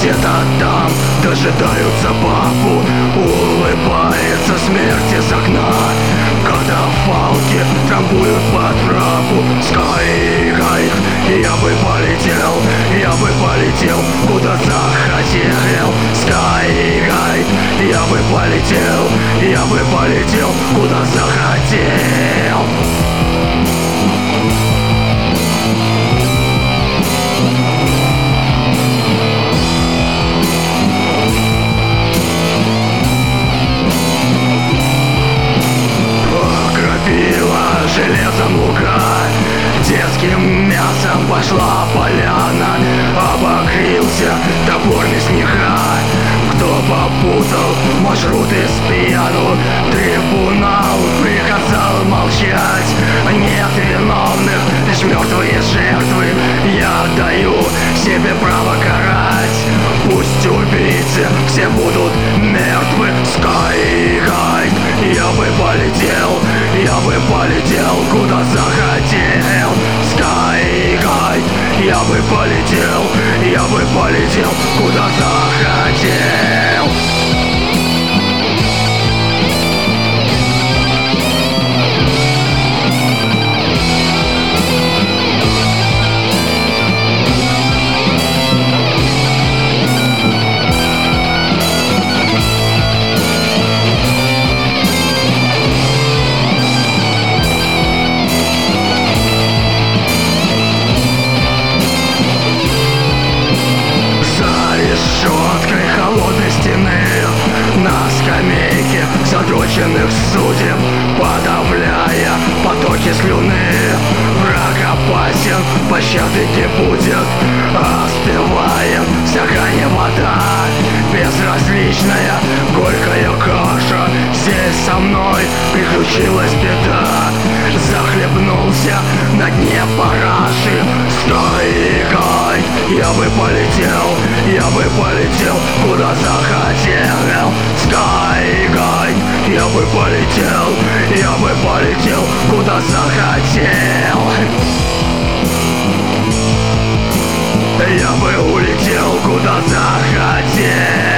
где-то там дожидаются папу Улыбается смерть из окна. Катафалки трамбуют по трапу Sky high, я бы полетел, я бы полетел Куда захотел. Sky high, я бы полетел, я бы полетел Куда захотел. Пошла поляна Обокрился топор мясника Кто попутал маршруты с пьяну Трибунал приказал молчать. Нет виновных, лишь мертвые жертвы. Я даю себе право карать. Пусть убийцы все будут скамейке задроченных судеб Подавляя потоки слюны. Враг опасен, пощады не будет. Остывает всякая вода Безразличная горькая каша. Здесь со мной приключилась беда. Захлебнулся на дне параши. High Я бы полетел, я бы полетел Куда захотел. High Я бы полетел, я бы полетел Куда захотел. Я бы улетел, куда захотел